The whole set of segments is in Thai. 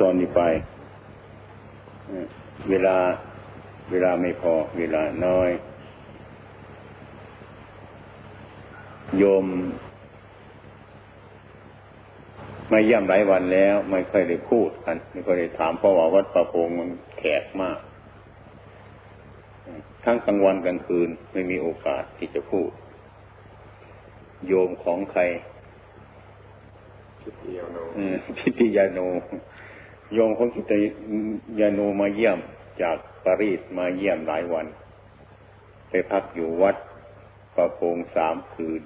ตอนนี้ไป เวลาเวลาไม่พอ เวลาน้อย โยมมาเยี่ยมหลายวันแล้ว ไม่ค่อยได้พูดกันไม่ค่อยได้ถามเพราะว่าวัดประพงมันแขกมาก ทั้งกลางวันกลางคืนไม่มีโอกาสที่จะพูด โยมของใครพิติยาโนพิติยาโน โยมของพิตยาโนมาเยี่ยมจากปารีสมาเยี่ยมหลายวัน ไปพักอยู่วัดประพงสามคืน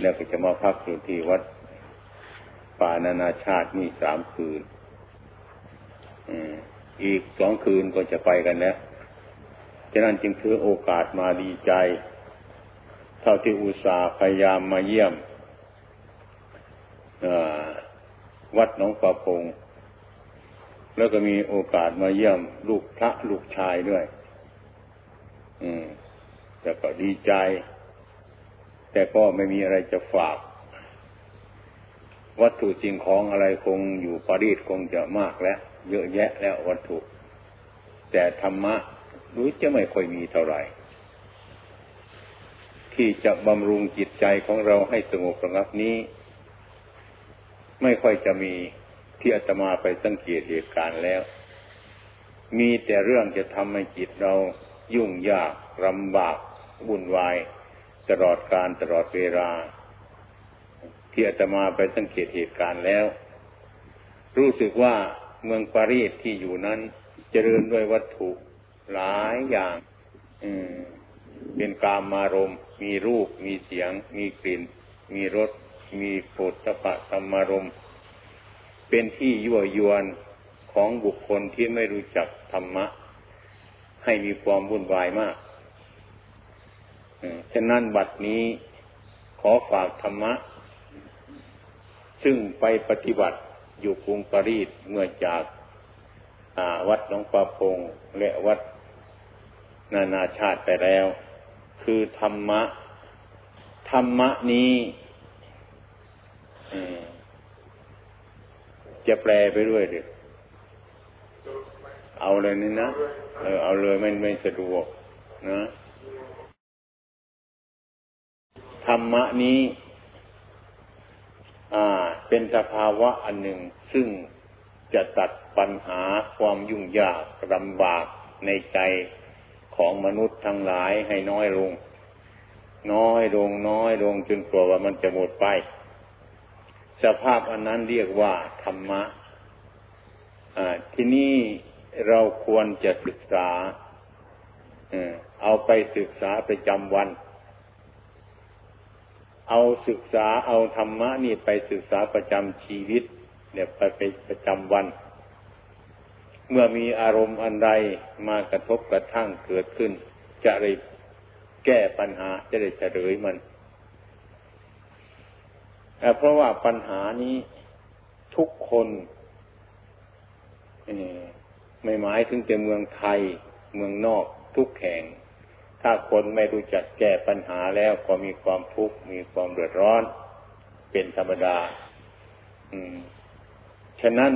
แล้วก็จะมาพักอยู่ที่วัดป่านานาชาติมีสามคืนอีกสองคืนก็จะไปกันแล้วฉะนั้นจึงถือโอกาสมาดีใจ เท่าที่อุตส่าห์พยายามมาเยี่ยมวัดหนองประพง แล้วก็มีโอกาสมาเยี่ยมลูกพระลูกชายด้วย อืม แต่ก็ดีใจ แต่ก็ไม่มีอะไรจะฝาก วัตถุสิ่งของอะไรคงอยู่ปารีสคงจะมากแล้ว เยอะแยะแล้ววัตถุ แต่ธรรมะรู้จะไม่ค่อยมีเท่าไหร่ที่จะบำรุงจิตใจของเราให้สงบระงับนี้ ไม่ค่อยจะมี ที่อาตมาไปสังเกตเหตุการณ์แล้ว มีแต่เรื่องจะทำให้จิตเรายุ่งยากลำบากวุ่นวาย ตลอดการตลอดเวลา ที่อาตมาไปสังเกตเหตุการณ์แล้ว รู้สึกว่าเมืองปารีสที่อยู่นั้นเจริญด้วยวัตถุหลายอย่าง อืมเป็นกามมารมมีรูป มีเสียง มีกลิ่น มีรส มีโผฏฐปะธรรมารม เป็นที่ยั่วยวนของบุคคลที่ไม่รู้จักธรรมะ ให้มีความวุ่นวายมากฉะนั้นบัดนี้ขอฝากธรรมะ ซึ่งไปปฏิบัติอยู่กรุงปารีสเมื่อจากวัดหลวงปาพงและวัดนานาชาติไปแล้ว คือธรรมะ ธรรมะนี้ จะแปลไปด้วยเด็กเอาเลยนี่นะเออเอาเลยไม่ไม่สะดวกนะธรรมะนี้เป็นสภาวะอันหนึ่ง ซึ่งจะตัดปัญหาความยุ่งยากลำบากในใจของมนุษย์ทั้งหลายให้น้อยลง น้อยลงน้อยลงจนกลัวว่ามันจะหมดไป สภาพอันนั้นเรียกว่าธรรมะที่นี่เราควรจะศึกษาเอาไปศึกษาประจำวัน เอาศึกษาเอาธรรมะนี่ไปศึกษาประจำชีวิต เนี่ยไปไปประจำวัน เมื่อมีอารมณ์อันใดมากระทบกระทั่งเกิดขึ้น จะได้แก้ปัญหาจะได้เฉลยมัน เพราะว่าปัญหานี้ทุกคนไม่หมายถึงแต่เมืองไทย เมืองนอกทุกแห่ง ถ้าคนไม่รู้จักแก้ปัญหาแล้วก็มีความทุกข์มีความเดือดร้อน เป็นธรรมดาฉะนั้น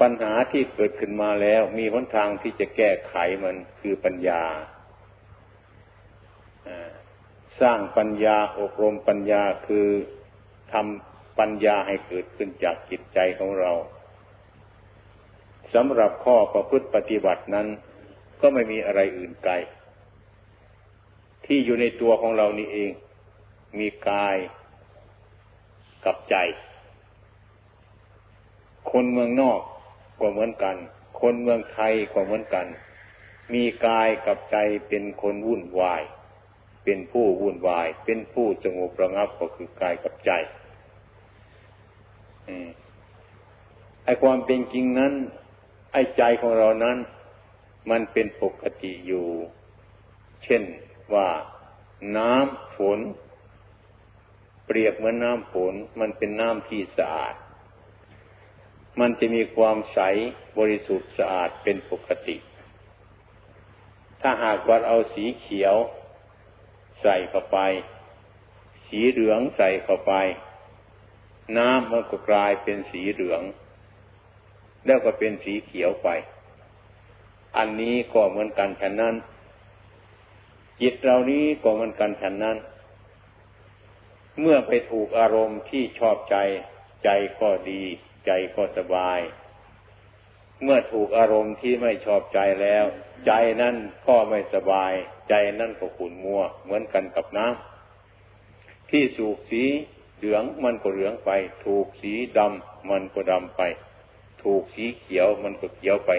ปัญหาที่เกิดขึ้นมาแล้ว มีหนทางที่จะแก้ไขมันคือปัญญา สร้างปัญญาอบรมปัญญาคือทำปัญญาให้เกิดขึ้นจากจิตใจของเราสำหรับข้อประพฤติปฏิบัตินั้น ก็ไม่มีอะไรอื่นไกล ที่อยู่ในตัวของเรานี่เอง มีกายกับใจ คนเมืองนอกก็เหมือนกัน คนเมืองไทยก็เหมือนกัน มีกายกับใจเป็นคนวุ่นวาย เป็นผู้วุ่นวาย เป็นผู้สงบระงับก็คือกายกับใจไอ้ความเป็นจริงนั้น ไอ้ใจของเรานั้น มันเป็นปกติอยู่ เช่นว่าน้ำฝน เปรียบเหมือนน้ำฝน มันเป็นน้ำที่สะอาด มันจะมีความใสบริสุทธิ์สะอาดเป็นปกติ ถ้าหากว่าเอาสีเขียว ใส่เข้าไป สีเหลืองใส่เข้าไป น้ำมันก็กลายเป็นสีเหลือง แล้วก็เป็นสีเขียวไป อันนี้ก็เหมือนกันฉะนั้น จิตเรานี้ก็เหมือนกันฉะนั้น เมื่อไปถูกอารมณ์ที่ชอบใจ ใจก็ดี ใจก็สบาย เมื่อถูกอารมณ์ที่ไม่ชอบใจแล้ว ใจนั่นก็ไม่สบาย ใจนั่นก็ขุ่นมัว เหมือนกันกับน้ำที่สูบสีเหลืองมันก็เหลืองไป ถูกสีดำมันก็ดำไป ถูกสีเขียวมันก็เขียวไป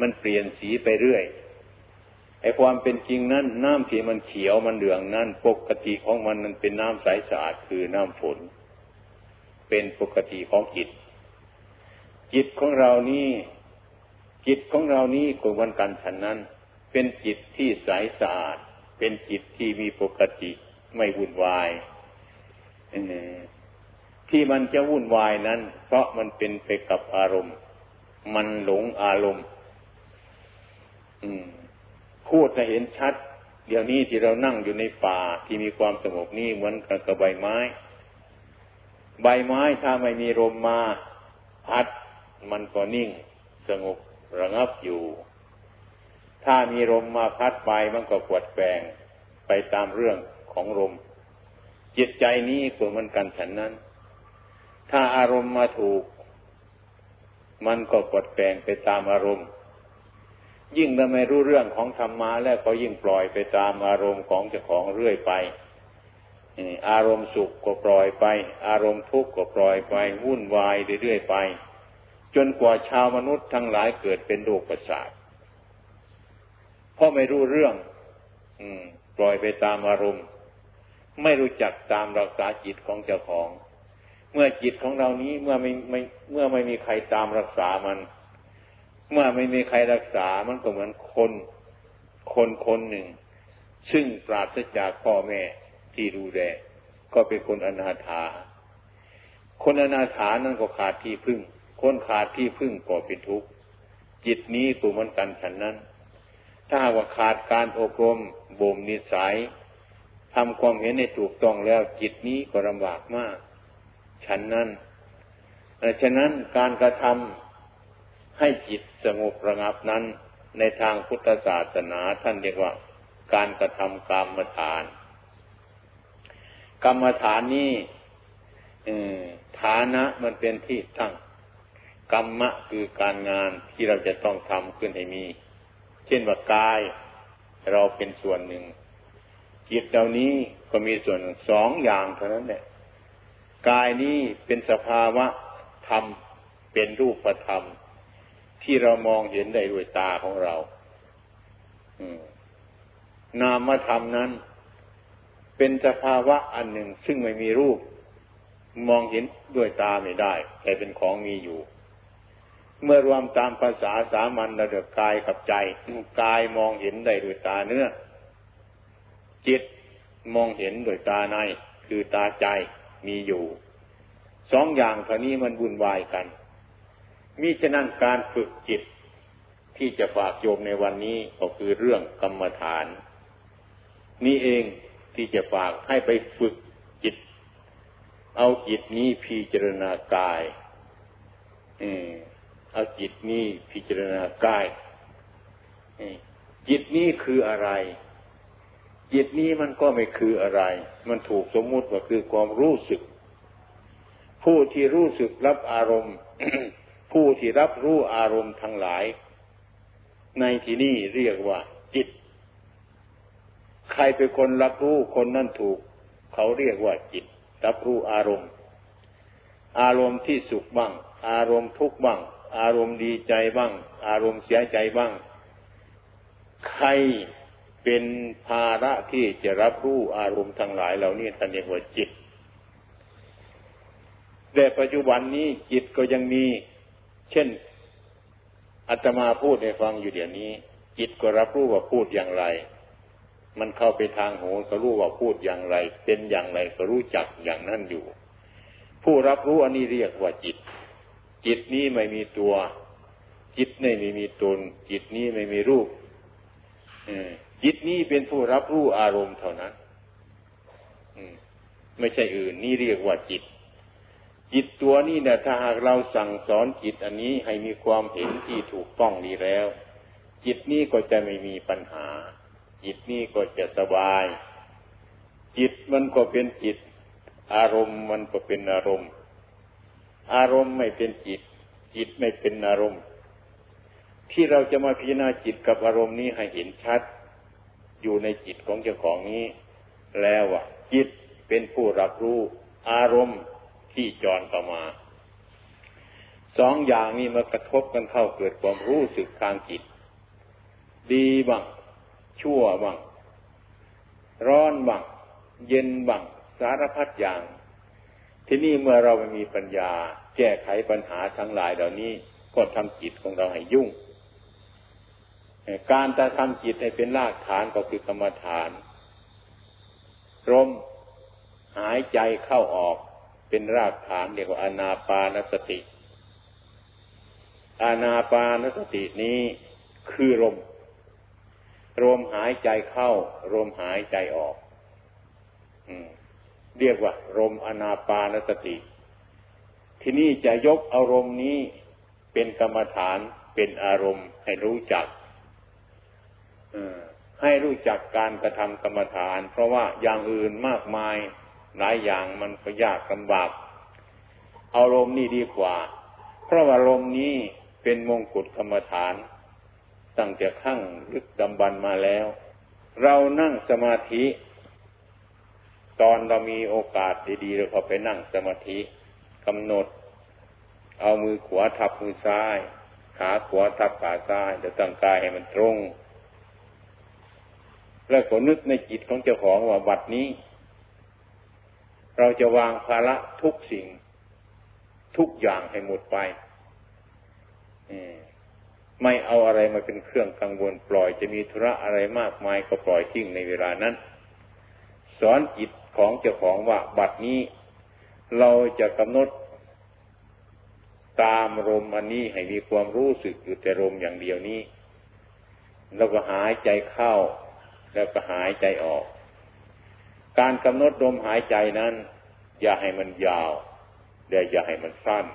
มันเปลี่ยนสีไปเรื่อยไอ้ความเป็นจริงนั้น น้ำที่มันเขียวมันเหลืองนั้นปกติของมันมันเป็นน้ำใสสะอาดคือน้ำฝน เป็นปกติของจิต จิตของเรานี่ จิตของเรานี้ก็วันกันฉันนั้น เป็นจิตที่ใสสะอาด เป็นจิตที่มีปกติไม่วุ่นวายที่มันจะวุ่นวายนั้น เพราะมันเป็นไปกับอารมณ์ มันหลงอารมณ์พูดจะเห็นชัด เดี๋ยวนี้ที่เรานั่งอยู่ในป่าที่มีความสงบนี่เหมือนกับใบไม้ ใบไม้ถ้าไม่มีลมมาพัด มันก็นิ่งสงบ ระงับอยู่ ถ้ามีลมมาพัดไปมันก็กวดแปงไปตามเรื่องของลมจิตใจนี้ก็เหมือนกันฉันนั้น ถ้าอารมณ์มาถูก มันก็กดแปลงไปตามอารมณ์ ยิ่งถ้าไม่รู้เรื่องของธรรมะแล้วก็ยิ่งปล่อยไปตามอารมณ์ของเจ้าของเรื่อยไปอารมณ์สุขก็ปล่อยไป อารมณ์ทุกข์ก็ปล่อยไป วุ่นวายเรื่อยๆไป จนกว่าชาวมนุษย์ทั้งหลายเกิดเป็นโรคประสาทเพราะไม่รู้เรื่อง อืม ปล่อยไปตามอารมณ์ ไม่รู้จักตามรักษาจิตของเจ้าของ เมื่อจิตของเรานี้เมื่อไม่ไม่เมื่อไม่มีใครตามรักษามัน เมื่อไม่มีใครรักษามันก็เหมือนคน คนคนหนึ่ง ซึ่งปราศจากพ่อแม่ที่ดูแลก็เป็นคนอนาถา คนอนาถานั้นก็ขาดที่พึ่ง คนขาดที่พึ่งก็เป็นทุกข์จิตนี้ตัวมันกันฉันนั้น ถ้าว่าขาดการอบรมบ่มนิสัยทำความเห็นในถูกต้องแล้วจิตนี้ก็ลำบากมาก ฉันนั้นฉะนั้นการกระทำให้จิตสงบระงับนั้น ในทางพุทธศาสนาท่านเรียกว่า การกระทำกรรมฐาน กรรมฐานนี้ฐานะมันเป็นที่ตั้ง กรรมะคือการงานที่เราจะต้องทำขึ้นให้มี เช่นว่ากายเราเป็นส่วนหนึ่ง จิตเหล่านี้ก็มีส่วนสองอย่างเท่านั้นแหละกายนี้เป็นสภาวะธรรมเป็นรูปธรรม ที่เรามองเห็นได้ด้วยตาของเรานามธรรมนั้น เป็นสภาวะอันหนึ่งซึ่งไม่มีรูป มองเห็นด้วยตาไม่ได้ แต่เป็นของมีอยู่ เมื่อรวมตามภาษาสามัญระดับกายกับใจกายมองเห็นได้ด้วยตาเนื้อ จิตมองเห็นโดยตาใน คือตาใจมีอยู่สองอย่างเท่านี้มันวุ่นวายกันมิฉะนั้นการฝึกจิตที่จะฝากโยมในวันนี้ก็คือเรื่องกรรมฐาน นี่เองที่จะฝากให้ไปฝึกจิต เอาจิตนี้พิจารณากาย เอาจิตนี้พิจารณากายจิตนี้คืออะไร จิตนี้มันก็ไม่คืออะไร มันถูกสมมุติว่าคือความรู้สึก ผู้ที่รู้สึกรับอารมณ์ ผู้ที่รับรู้อารมณ์ทั้งหลาย ในที่นี้เรียกว่า จิต ใครเป็นคนรับรู้คนนั้นถูก เขาเรียกว่าจิต รับรู้อารมณ์ อารมณ์ที่สุขบ้าง อารมณ์ทุกข์บ้าง อารมณ์ดีใจบ้าง อารมณ์เสียใจบ้าง ใครเป็นภาระที่จะรับรู้อารมณ์ทั้งหลายเหล่านี้ท่านเรียกว่าจิต แต่ปัจจุบันนี้จิตก็ยังมี เช่นอาตมาพูดให้ฟังอยู่เดี๋ยวนี้ จิตก็รับรู้ว่าพูดอย่างไร มันเข้าไปทางหูก็รู้ว่าพูดอย่างไร เป็นอย่างไรก็รู้จักอย่างนั้นอยู่ ผู้รับรู้อันนี้เรียกว่าจิต จิตนี้ไม่มีตัว จิตไม่มีตน จิตนี้ไม่มีรูปจิตนี้เป็นผู้รับรู้อารมณ์เท่านั้นไม่ใช่อื่น นี่เรียกว่าจิต จิตัวนี้เนี่ยถ้าหากเราสั่งสอนจิตอันนี้ให้มีความเห็นที่ถูกต้องดีแล้ว จิตนี้ก็จะไม่มีปัญหา จิตนี้ก็จะสบาย จิตมันก็เป็นจิต อารมณ์มันก็เป็นอารมณ์ อารมณ์ไม่เป็นจิต จิตไม่เป็นอารมณ์ ที่เราจะมาพิจารณาจิตกับอารมณ์นี้ให้เห็นชัด อยู่ในจิตของเจ้าของนี้ แล้วอะจิตเป็นผู้รับรู้อารมณ์ที่จรเข้ามาสองอย่างนี้มากระทบกันเข้าเกิดความรู้สึกทางจิต ดีบ้างชั่วบ้างร้อนบ้างเย็นบ้างสารพัดอย่าง ที่นี่เมื่อเราไม่มีปัญญา แก้ไขปัญหาทั้งหลายเหล่านี้ก็ทำจิตของเราให้ยุ่ง การจะทำจิตให้เป็นรากฐานก็คือกรรมฐานลมหายใจเข้าออกเป็นรากฐานเรียกว่าอนาปานสติ อานาปานสตินี้คือลมลมหายใจเข้าลมหายใจออก เรียกว่าลมอนาปานสติ ที่นี่จะยกอารมณ์นี้เป็นกรรมฐานเป็นอารมณ์ให้รู้จักให้รู้จักการกระทำกรรมฐาน เพราะว่าอย่างอื่นมากมายหลายอย่างมันก็ยากลำบากอาลมณ์นี่ดีกว่า เพราะว่าลมณ์นี้เป็นมงกุฎกรรมฐาน ตั้งแต่ขั้งลึกดำบันมาแล้ว เรานั่งสมาธิ ตอนเรามีโอกาสดีๆเราก็ไปนั่งสมาธิกำหนด เอามือขวาทับมือซ้ายขาขวาทับขาซ้ายจะตั้งกายให้มันตรง แล้วก็นึกในจิตของเจ้าของว่าบัดนี้ เราจะวางภาระทุกสิ่ง ทุกอย่างให้หมดไปไม่เอาอะไรมาเป็นเครื่องกังวลปล่อยจะมีธุระอะไรมากมายก็ปล่อยทิ้งในเวลานั้น สอนจิต ของเจ้าของว่าบัดนี้ เราจะกำหนดตามลมอันนี้ให้มีความรู้สึกอยู่แต่ลมอย่างเดียวนี้ แล้วก็หายใจเข้า แล้วก็หายใจออก การกำหนดลมหายใจนั้น อย่าให้มันยาวเดี๋ยวอย่าให้มันสั้น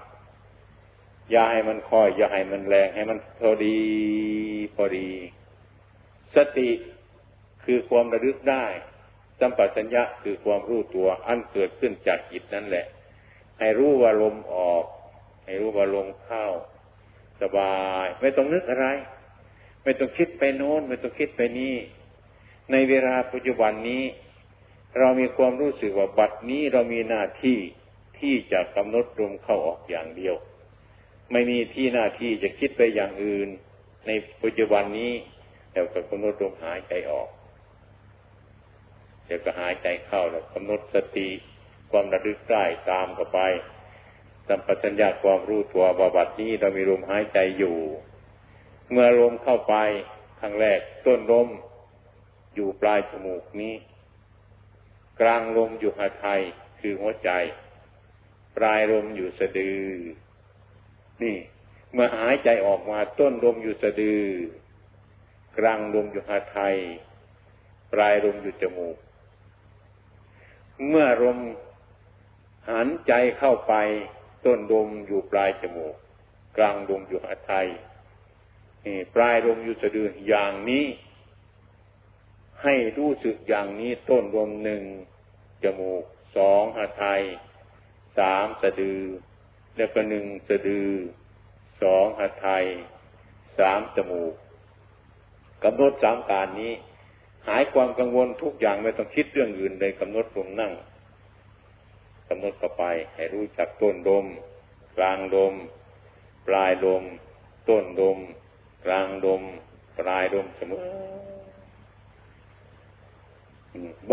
อย่าให้มันค่อย อย่าให้มันแรง ให้มันพอดีพอดี สติคือความระลึกได้ สัมปชัญญะคือความรู้ตัวอันเกิดขึ้นจากจิตนั่นแหละ ให้รู้ว่าลมออก ให้รู้ว่าลมเข้า สบาย ไม่ต้องนึกอะไร ไม่ต้องคิดไปโน้น ไม่ต้องคิดไปนี่ ในเวลาปัจจุบันนี้ เรามีความรู้สึกว่าบัดนี้เรามีหน้าที่ที่จะกำหนดลมเข้าออกอย่างเดียว ไม่มีที่หน้าที่จะคิดไปอย่างอื่น ในปัจจุบันนี้เราก็กำหนดลมหายใจออก ดี๋ยวก็หายใจเข้าแล้วกำหนดสติความระลึกได้ตามเข้าไปสัมปชัญญะความรู้ตัวบาบัดนี้เรามีลมหายใจอยู่ เมื่อลมเข้าไปครั้งแรกต้นลมอยู่ปลายจมูกนี้ กลางลมอยู่หาไทยคือหัวใจ ปลายลมอยู่สะดือ นี่ เมื่อหายใจออกมาต้นลมอยู่สะดือ กลางลมอยู่หาไทยปลายลมอยู่จมูก เมื่อลมหันใจเข้าไปต้นลมอยู่ปลายจมูก กลางลมอยู่หาไทยปลายลมอยู่สะดืออย่างนี้ ให้รู้สึกอย่างนี้ต้นลมหนึ่งจมูกสองหาไทยสามสะดือ แล้วก็หนึ่งสะดือสองหาไทยสามจมูกกำหนดสามการนี้ หายความกังวลทุกอย่างไม่ต้องคิดเรื่องอื่นเลยกำหนดลมนั่งกำหนดต่อไป ให้รู้จักต้นลมกลางลมปลายลมต้นลมกลางลมปลายลมเสมอ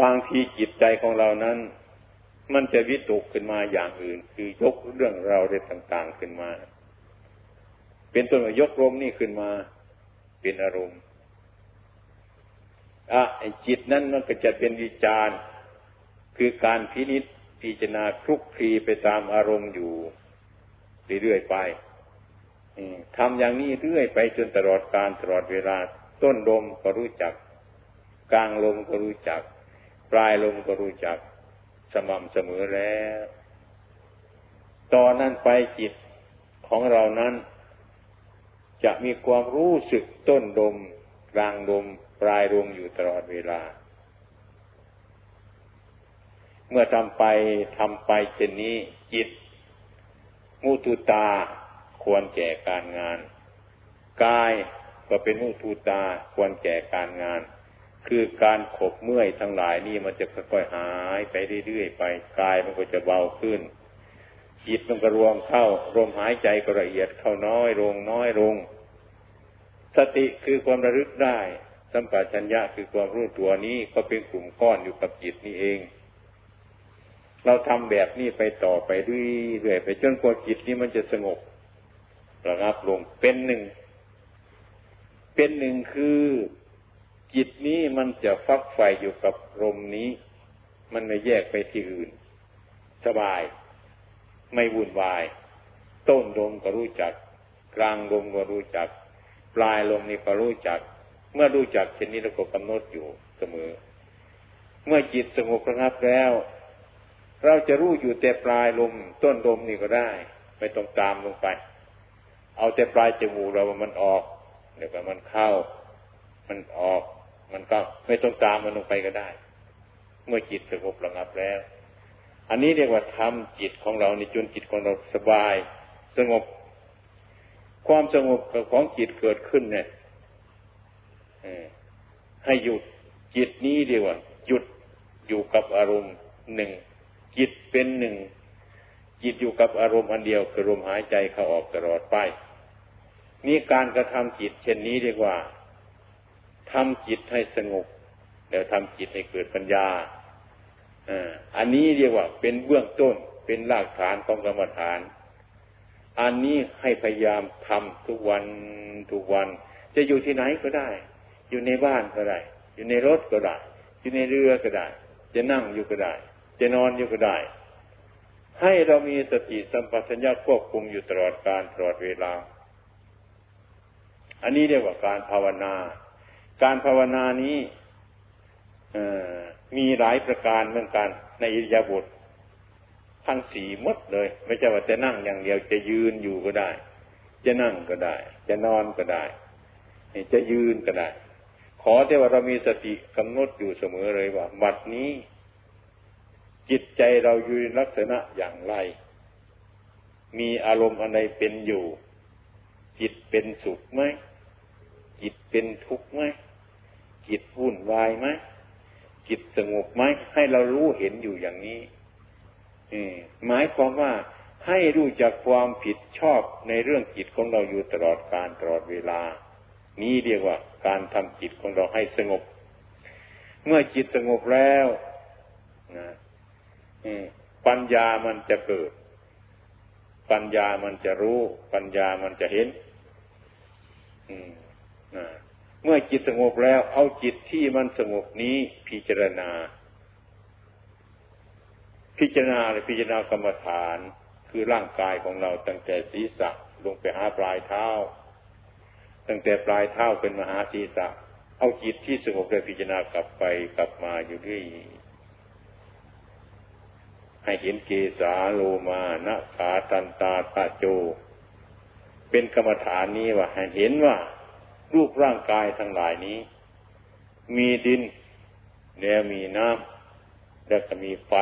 บางทีจิตใจของเรานั้น มันจะวิตกขึ้นมาอย่างอื่น คือยกเรื่องเราเรื่องต่าง ๆขึ้นมา เป็นต้นว่ายกลมนี่ขึ้นมา เป็นอารมณ์ อะไอจิตนั้นมันก็จะเป็นวิจารณ์คือการพินิษพิจารณาคลุกคลีไปตามอารมณ์อยู่เรื่อยๆไปทำอย่างนี้เรื่อยไปจนตลอดการตลอดเวลา ต้นลมก็รู้จัก กลางลมก็รู้จัก ปลายลมก็รู้จัก สม่ำเสมอแล้ว ตอนนั้นไปจิตของเรานั้น จะมีความรู้สึกต้นดมกลางดม ปลายดมอยู่ตลอดเวลา เมื่อทำไปทำไปเช่นนี้ จิตมุตุตาควรแก่การงาน กายก็เป็นมุตุตาควรแก่การงาน คือการขบเมื่อยทั้งหลายนี่มันจะค่อยๆหายไปเรื่อยๆไปกายมันก็จะเบาขึ้น จิตมันก็รวมเข้าลมหายใจก็ละเอียดเข้าน้อยลงน้อยลง สติคือความระลึกได้ สัมปชัญญะคือความรู้ตัวนี้ก็เป็นกลุ่มก้อนอยู่กับจิตนี่เอง เราทำแบบนี้ไปต่อไปเรื่อยๆไปจนกว่าจิตนี้มันจะสงบระงับลงเป็นหนึ่ง เป็นหนึ่งคือจิตนี้มันจะฟักไฟอยู่กับลมนี้ มันไม่แยกไปที่อื่น สบาย ไม่วุ่นวาย ต้นลมก็รู้จัก กลางลมก็รู้จัก ปลายลมนี่ก็รู้จัก เมื่อรู้จักเช่นนี้เราก็กำหนดอยู่เสมอ เมื่อจิตสงบระงับแล้ว เราจะรู้อยู่แต่ปลายลมต้นลมนี่ก็ได้ ไม่ต้องตามลงไป เอาแต่ปลายจมูกเรามันออกเดี๋ยวก็มันเข้า มันออก มันก็ไม่ต้องตามมันลงไปก็ได้ เมื่อจิตสงบระงับแล้ว อันนี้เรียกว่าทำจิตของเราในจนจิตของเราสบาย สงบ ความสงบของจิตเกิดขึ้นเนี่ย ให้หยุดจิตนี้เรียวหยุดอยู่กับอารมณ์หนึ่งจิตเป็นหนึ่งจิตอยู่กับอารมณ์อันเดียวคือลมหายใจเข้าออกตลอดไปนี่การกระทำจิตเช่นนี้เรียกว่าทำจิตให้สงบแล้วทำจิตให้เกิดปัญญาอันนี้เรียกว่า เป็นเบื้องต้นเป็นรากฐานของกรรมฐาน อันนี้ให้พยายามทำทุกวันทุกวัน จะอยู่ที่ไหนก็ได้ อยู่ในบ้านก็ได้ อยู่ในรถก็ได้ อยู่ในเรือก็ได้ จะนั่งอยู่ก็ได้ จะนอนอยู่ก็ได้ ให้เรามีสติสัมปชัญญะควบคุมอยู่ตลอดการตลอดเวลา อันนี้เรียกว่าการภาวนา การภาวนานี้มีหลายประการเหมือนกันในอิริยาบถทั้งสี่มดเลย ไม่ใช่ว่าจะนั่งอย่างเดียวจะยืนอยู่ก็ได้ จะนั่งก็ได้ จะนอนก็ได้ จะยืนก็ได้ อแต่ว่าเรามีสติกำหนดอยู่เสมอเลยว่าบัดนี้ จิตใจเราอยู่ในลักษณะอย่างไร มีอารมณ์อะไรเป็นอยู่ จิตเป็นสุขไหมจิตเป็นทุกข์ไหมจิตวุ่นวายไหมจิตสงบไหมให้เรารู้เห็นอยู่อย่างนี้หมายความว่าให้รู้จักความผิดชอบในเรื่องจิตของเราอยู่ตลอดการตลอดเวลา นี้เรียกว่าการทำจิตของเราให้สงบ เมื่อจิตสงบแล้วนะปัญญามันจะเกิด ปัญญามันจะรู้ ปัญญามันจะเห็นอืมนะเมื่อจิตสงบแล้ว เอาจิตที่มันสงบนี้พิจารณา พิจารณาหรือพิจารณากรรมฐาน คือร่างกายของเราตั้งแต่ศีรษะลงไปหาปลายเท้า ตั้งแต่ปลายเท้าเป็นมหาศีรษะ เอาจิตที่สงบแล้พิจารณากลับไปกลับมาอยู่ที่ให้เห็นเกสาโลมานะขาตันตาตาโจ เป็นกรรมฐานนี้ว่าให้เห็นว่ารูปร่างกายทั้งหลายนี้ มีดิน แล้วมีน้ำแล้วก็มีไฟ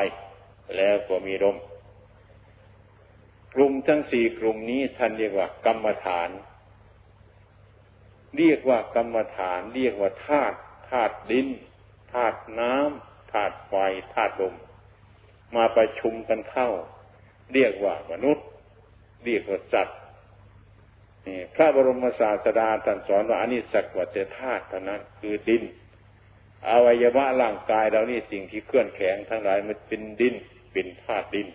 แล้วก็มีลมกลุ่มทั้งสี่กลุ่มนี้ท่านเรียกว่ากรรมฐาน เรียกว่ากรรมฐาน เรียกว่าธาตุธาตุดินธาตุน้ำธาตุไฟธาตุลมมาประชุมกันเข้า เรียกว่ามนุษย์ เรียกว่าสัตว์พระบรมศาสดาท่านสอนว่าอันนี้สักวัตธาตุเท่านั้นคือดิน อวัยวะร่างกายเรานี่สิ่งที่เคลื่อนแข็งทั้งหลายมันเป็นดินเป็นธาตุดิน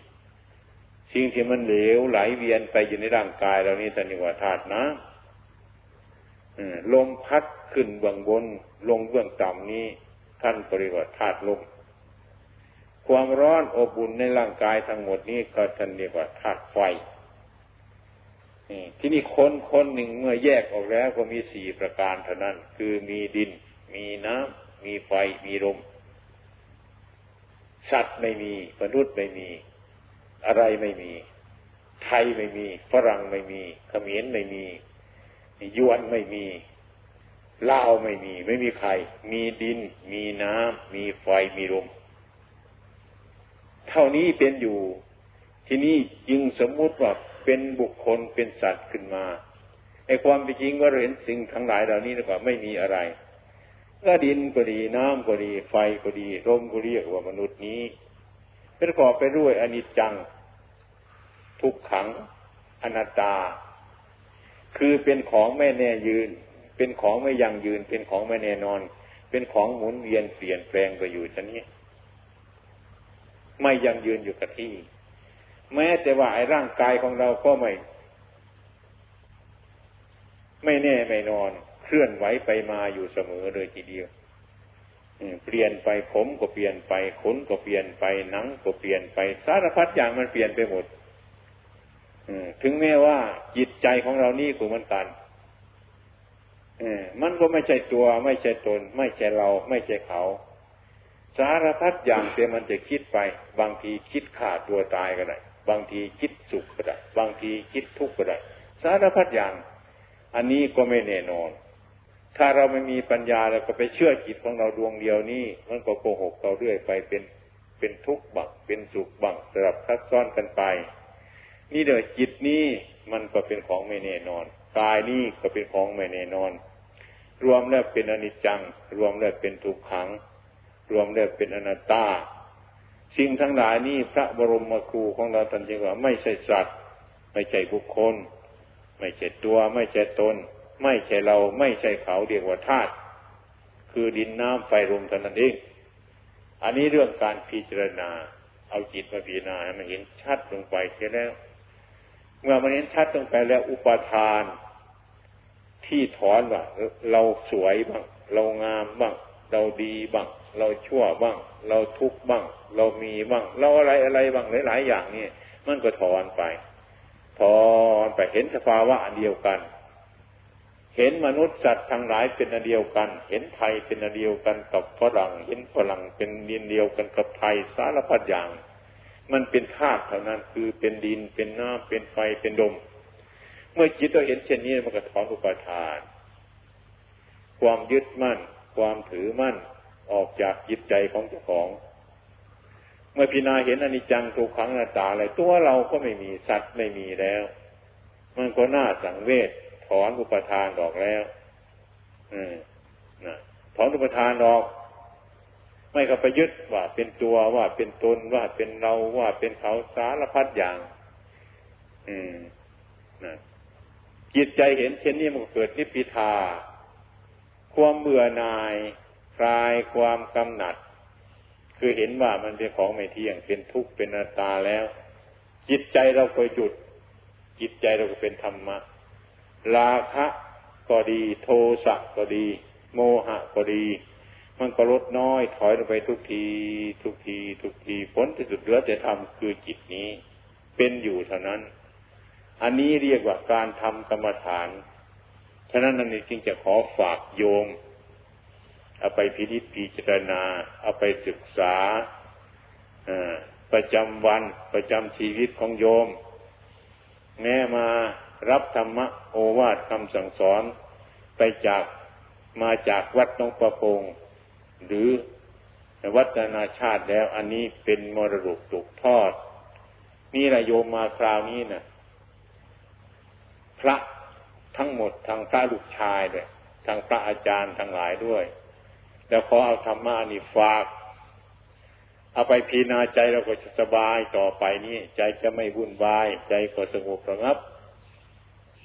สิ่งที่มันเหลวไหลเวียนไปอยู่ในร่างกายเรานี่ท่านเรียกว่าธาตุน้ำ ลมพัดขึ้นเบื้องบน ลงเบื้องต่ำนี้ ท่านปริวัติธาตุลมความร้อนอบอุ่นในร่างกายทั้งหมดนี้ก็ท่านเรียกว่าธาตุไฟที่นี่คนคนหนึ่งเมื่อแยกออกแล้วก็มีสี่ประการเท่านั้น คือมีดิน มีน้ำมีไฟมีลมสัตว์ไม่มีมนุษย์ไม่มี อะไรไม่มี ไทยไม่มี ฝรั่งไม่มีเขมรไม่มี ยวนไม่มีเลาไม่มี ไม่มีใคร มีดิน มีน้ำมีไฟมีลมเท่านี้เป็นอยู่ ที่นี่จึงสมมุติว่าเป็นบุคคลเป็นสัตว์ขึ้นมาไอ้ความเป็นจริงว่าเห็นสิ่งทั้งหลายเหล่านี้ก็ไม่มีอะไรก็ดินก็ดีน้ำก็ดี ไฟก็ดีลมก็เรียกว่ามนุษย์นี้ประกอบไปด้วยอนิจจัง ทุกขัง อนัตตา คือเป็นของไม่แน่ยืน เป็นของไม่ยั่งยืน เป็นของไม่แน่นอน เป็นของหมุนเวียนเปลี่ยนแปลงไปอยู่ชนี้ไม่ยั่งยืนอยู่กับที่ แม้แต่ว่าไอ้ร่างกายของเราก็ไม่ ไม่แน่ไม่นอน เคลื่อนไหวไปมาอยู่เสมอเลยทีเดียวเปลี่ยนไปผมก็เปลี่ยนไปขนก็เปลี่ยนไปหนังก็เปลี่ยนไปสารพัดอย่างมันเปลี่ยนไปหมด ถึงแม้ว่าจิตใจของเรานี่ก็เหมือนกันมันก็ไม่ใช่ตัวไม่ใช่ตน ไม่ใช่เรา ไม่ใช่เขา สารพัดอย่างแต่มันจะคิดไป บางทีคิดขาดตัวตายก็ได้บางทีคิดสุขก็ได้บางทีคิดทุกข์ก็ได้สารพัดอย่าง อันนี้ก็ไม่แน่นอน ถ้าเราไม่มีปัญญาเราก็ไปเชื่อจิตของเราดวงเดียวนี้ มันก็โกหกเราเรื่อยไปเป็นเป็นทุกข์บังเป็นสุขบังสลับซับซ้อนกันไป นี่เดี๋ยวจิตนี้มันก็เป็นของไม่แน่นอนกายนี้ก็เป็นของไม่แน่นอน รวมแล้วเป็นอนิจจัง รวมแล้วเป็นทุกขัง รวมแล้วเป็นอนัตตา สิ่งทั้งหลายนี้พระบรมครูของเราท่านจึงว่าไม่ใช่สัตว์ไม่ใช่บุคคล ไม่ใช่ตัว ไม่ใช่ตน ไม่ใช่เราไม่ใช่เขาเรียกว่าธาตุคือดินน้ำไฟลมเท่านั้นเองอันนี้เรื่องการพิจารณา เอาจิตมาพิจารณาให้มันเห็นชัดลงไปเสียแล้ว เมื่อมันเห็นชัดลงไปแล้วอุปทาน ที่ถอนว่าเราสวยบ้างเรางามบ้างเราดีบ้างเราชั่วบ้าง เราทุกข์บ้าง เรามีบ้าง เราอะไรอะไรบ้างหลาย ๆ อย่างนี่มันก็ถอนไปถอนไปเห็นสภาวะอันเดียวกัน เห็นมนุษย์สัตว์ทั้งหลายเป็นอันเดียวกัน เห็นไทยเป็นอันเดียวกันกับฝรั่ง เห็นฝรั่งเป็นดินเดียวกันกับไทยสารพัดอย่าง มันเป็นธาตุเท่านั้น คือเป็นดินเป็นน้ำเป็นไฟเป็นลมเมื่อจิตเราเห็นเช่นนี้มันก็ถอนอุปทาน ความยึดมั่น ความถือมั่นออกจากจิตใจของเจ้าของ เมื่อพิจาเห็นอนิจจังทุกขังนาตาอะไรตัวเราก็ไม่มีสัตว์ไม่มีแล้ว มันก็น่าสังเวชถอนอุปทานออกแล้วอืมนะถอนอุปทานออก ไม่ก็ไปยึดว่าเป็นตัวว่าเป็นตนว่าเป็นเราว่าเป็นเขาสารพัดอย่าง อืมนะจิตใจเห็นเช่นนี้มันเกิดนิพพิทา ความเบื่อหน่ายคลายความกำหนัด คือเห็นว่ามันเป็นของไม่เที่ยงเป็นทุกข์เป็นอัตตาแล้ว จิตใจเราเคยหยุด จิตใจเราก็เป็นธรรมะราคะก็ดี โทสะก็ดี โมหะก็ดี มันก็ลดน้อย ถอยลงไปทุกที ทุกที ทุกทีผลที่สุดเหลือจะทำคือจิตนี้ เป็นอยู่เท่านั้น อันนี้เรียกว่าการทำกรรมฐานฉะนั้นนั่นจึงจะขอฝากโยมเอาไปพิจิตพิจารณา เอาไปศึกษาประจำวันประจำชีวิตของโยม แม้มารับธรรมะโอวาทคำสั่งสอนไปจากมาจากวัดน้องประพงษ์ หรือวัดนาชาติแล้ว อันนี้เป็นมรดกตกทอด นี่ระโยมมาคราวนี้นะ่ะพระทั้งหมดทางพระลูกชายเลยทางพระอาจารย์ทั้งหลายด้วย แล้วขอเอาธรรมะนี่ฝาก เอาไปพีนาใจเราก็จะสบายต่อไปนี้ใจจะไม่วุ่นวาย ใจก็สงบระงับ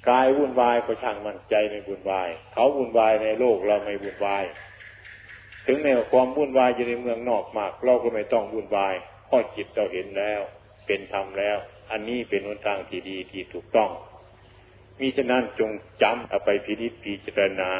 กายวุ่นวายก็ช่างมันใจไม่วุ่นวาย เขาวุ่นวายในโลกเราไม่วุ่นวาย ถึงแม้ความวุ่นวายอยู่ในเมืองนอกมาก เราก็ไม่ต้องวุ่นวายเพอจิตเราเห็นแล้ว เป็นธรรมแล้ว อันนี้เป็นหนทางที่ดีที่ถูกต้องมีฉะนั้นจงจำเอาไปพิจิตพิจารณา